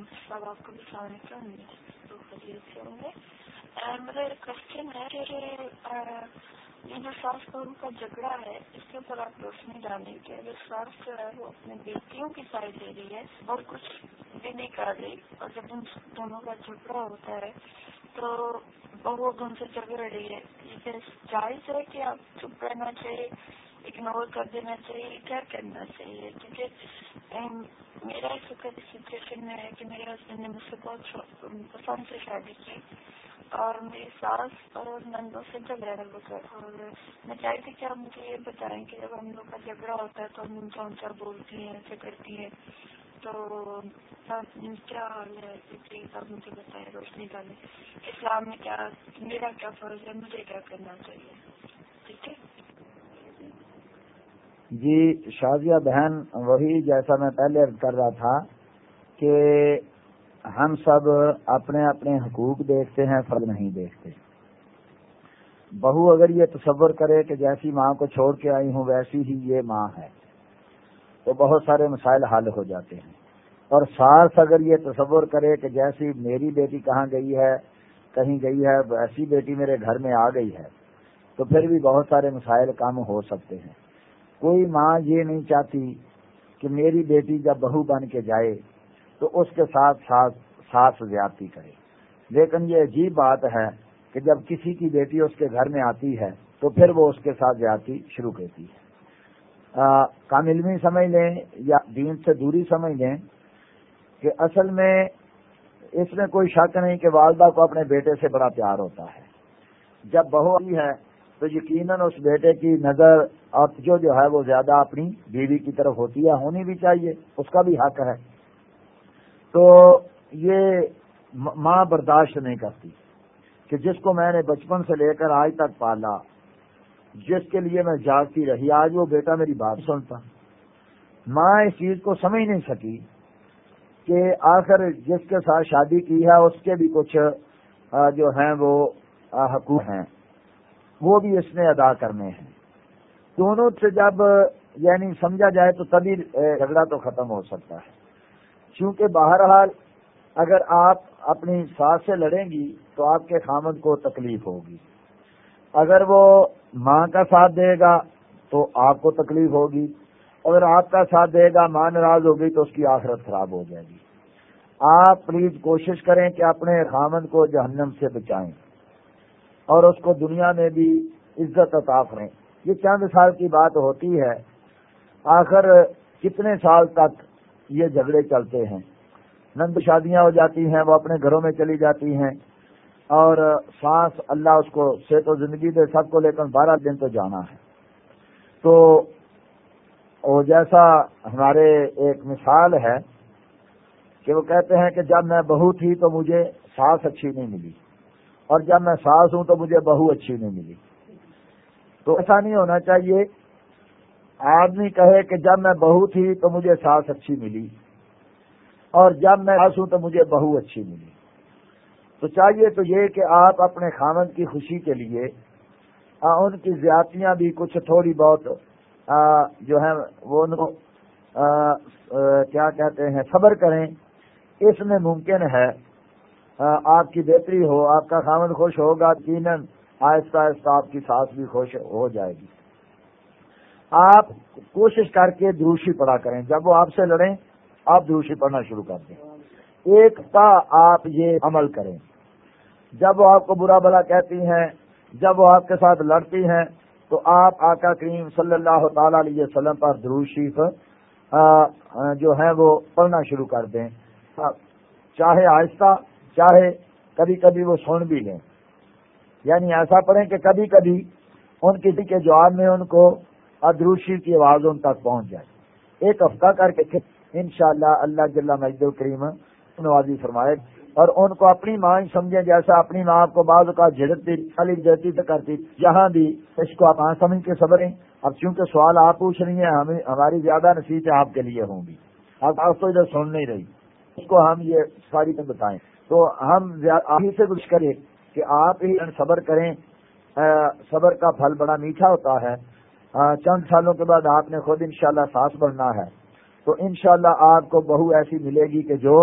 سب آپ کو بھی السلام علیکم ہوں گے میرا کوشچن ہے کہ جو ساس بہو کا جھگڑا ہے اس کے اوپر آپ روشنی ڈالیں کہ اگر ساس جو ہے وہ اپنی بیٹیوں کی سائڈ لے رہی ہے اور کچھ بھی نہیں کر رہی اور جب ان دونوں کا جھگڑا ہوتا ہے تو بہو ان سے جھگڑ رہی ہے یہ جائز ہے کہ آپ چپ رہنا چاہیے اگنور کر دینا چاہیے کیا کرنا چاہیے کیونکہ میرا اس وقت سچویشن میں ہے کہ میرے ہسبینڈ نے مجھ سے بہت پسند سے شادی کی اور میری ساس اور نندوں سے جھگڑا رہا اور میں چاہتی تھی کہ آپ مجھے یہ بتائیں کہ جب ہم لوگ کا جھگڑا ہوتا ہے تو ہم اونچا اونچا بولتی ہیں ایسے کرتی ہیں تو کیا حال ہے پلیز آپ مجھے بتائیں روشنی ڈالیں اسلام میں کیا میرا کیا فرض ہے مجھے کیا کرنا چاہیے ٹھیک ہے جی شازیہ بہن وہی جیسا میں پہلے کر رہا تھا کہ ہم سب اپنے اپنے حقوق دیکھتے ہیں، فرض نہیں دیکھتے۔ بہو اگر یہ تصور کرے کہ جیسی ماں کو چھوڑ کے آئی ہوں، ویسی ہی یہ ماں ہے، تو بہت سارے مسائل حل ہو جاتے ہیں۔ اور ساس اگر یہ تصور کرے کہ جیسی میری بیٹی کہاں گئی ہے، کہیں گئی ہے، ویسی بیٹی میرے گھر میں آ گئی ہے، تو پھر بھی بہت سارے مسائل کم ہو سکتے ہیں۔ کوئی ماں یہ نہیں چاہتی کہ میری بیٹی جب بہو بن کے جائے تو اس کے ساتھ ساتھ ساتھ زیادتی کرے۔ لیکن یہ عجیب بات ہے کہ جب کسی کی بیٹی اس کے گھر میں آتی ہے تو پھر وہ اس کے ساتھ زیادتی شروع کرتی ہے۔ کام علمی سمجھ لیں یا دین سے دوری سمجھ لیں کہ اصل میں اس میں کوئی شک نہیں کہ والدہ کو اپنے بیٹے سے بڑا پیار ہوتا ہے۔ جب بہو آئی ہے تو یقیناً اس بیٹے کی نظر اور جو جو ہے وہ زیادہ اپنی بیوی کی طرف ہوتی ہے، ہونی بھی چاہیے، اس کا بھی حق ہے۔ تو یہ ماں برداشت نہیں کرتی کہ جس کو میں نے بچپن سے لے کر آج تک پالا، جس کے لیے میں جاگتی رہی، آج وہ بیٹا میری بات سنتا۔ ماں اس چیز کو سمجھ نہیں سکی کہ آخر جس کے ساتھ شادی کی ہے، اس کے بھی کچھ جو ہیں وہ حقوق ہیں۔ وہ بھی اس نے ادا کرنے ہیں۔ دونوں سے جب یعنی سمجھا جائے تو تبھی جھگڑا تو ختم ہو سکتا ہے۔ چونکہ بہرحال اگر آپ اپنی ساس سے لڑیں گی تو آپ کے خامد کو تکلیف ہوگی۔ اگر وہ ماں کا ساتھ دے گا تو آپ کو تکلیف ہوگی۔ اگر آپ کا ساتھ دے گا، ماں ناراض ہوگی تو اس کی آخرت خراب ہو جائے گی۔ آپ پلیز کوشش کریں کہ اپنے خامد کو جہنم سے بچائیں۔ اور اس کو دنیا میں بھی عزت عطا کریں یہ چند سال کی بات ہوتی ہے۔ آخر کتنے سال تک یہ جھگڑے چلتے ہیں؟ نند شادیاں ہو جاتی ہیں، وہ اپنے گھروں میں چلی جاتی ہیں۔ اور سانس اللہ اس کو صحت و زندگی دے، سب کو لے کر بارہ دن تو جانا ہے۔ تو وہ جیسا ہمارے ایک مثال ہے کہ وہ کہتے ہیں کہ جب میں بہو تھی تو مجھے سانس اچھی نہیں ملی۔ اور جب میں سانس ہوں تو مجھے بہو اچھی نہیں ملی۔ تو ایسا نہیں ہونا چاہیے۔ آدمی کہے کہ جب میں بہو تھی تو مجھے ساس اچھی ملی۔ اور جب میں ساس ہوں تو مجھے بہو اچھی ملی۔ تو چاہیے تو یہ کہ آپ اپنے خامن کی خوشی کے لیے ان کی زیادتیاں بھی کچھ تھوڑی بہت جو ہے وہ ان کو کیا کہتے ہیں، صبر کریں۔ اس میں ممکن ہے آپ کی بہتری ہو، آپ کا خامن خوش ہوگا، یقیناً آہستہ آہستہ آپ کی سانس بھی خوش ہو جائے گی۔ آپ کوشش کر کے دروشی پڑھا کریں۔ جب وہ آپ سے لڑیں، آپ دروشی پڑھنا شروع کر دیں۔ ایک تا آپ یہ عمل کریں۔ جب وہ آپ کو برا بلا کہتی ہیں، جب وہ آپ کے ساتھ لڑتی ہیں، تو آپ آقا کریم صلی اللہ تعالی علیہ وسلم پر دروشیف جو ہے وہ پڑھنا شروع کر دیں۔ چاہے آہستہ چاہے کبھی کبھی وہ سن بھی لیں۔ یعنی ایسا پڑھیں کہ کبھی کبھی ان کسی کے جواب میں ان کو ادروشی کی آواز ان تک پہنچ جائے۔ ایک ہفتہ کر کے ان شاء اللہ اللہ جل مجد الکریم نوازی فرمائے اور ان کو اپنی ماں ہی سمجھیں جیسا اپنی ماں کو بعض کا جھڑکتی، خالی جیتی سے کرتی۔ جہاں بھی اس کو آپ سمجھ کے صبریں اب چونکہ سوال آپ پوچھ رہی ہیں، ہمیں ہماری زیادہ نصیحتیں آپ کے لیے ہوں گی۔ اب آپ تو ادھر سن نہیں رہی۔ اس کو ہم یہ ساری بتائیں۔ تو ہم آپ ہی سے کچھ کریں کہ آپ ہی صبر کریں۔ صبر کا پھل بڑا میٹھا ہوتا ہے۔ چند سالوں کے بعد آپ نے خود انشاءاللہ سانس بڑھنا ہے۔ تو انشاءاللہ آپ کو بہو ایسی ملے گی کہ جو